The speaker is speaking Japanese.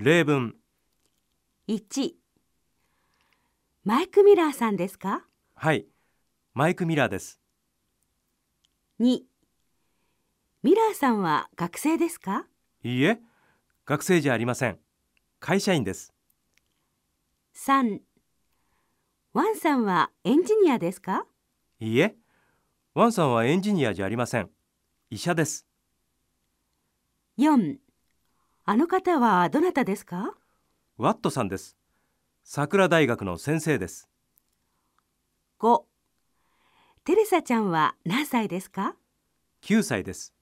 例文。1マイク・ミラーさんですか？はい。マイク・ミラーです。2ミラーさんは学生ですか？いいえ学生じゃありません。会社員です。3ワンさんはエンジニアですか？いいえワンさんはエンジニアじゃありません。医者です。4あの方はどなたですか？ワットさんです。桜大学の先生です。5テレサちゃんは何歳ですか？9歳です